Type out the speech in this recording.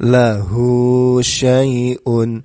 lahu syai'un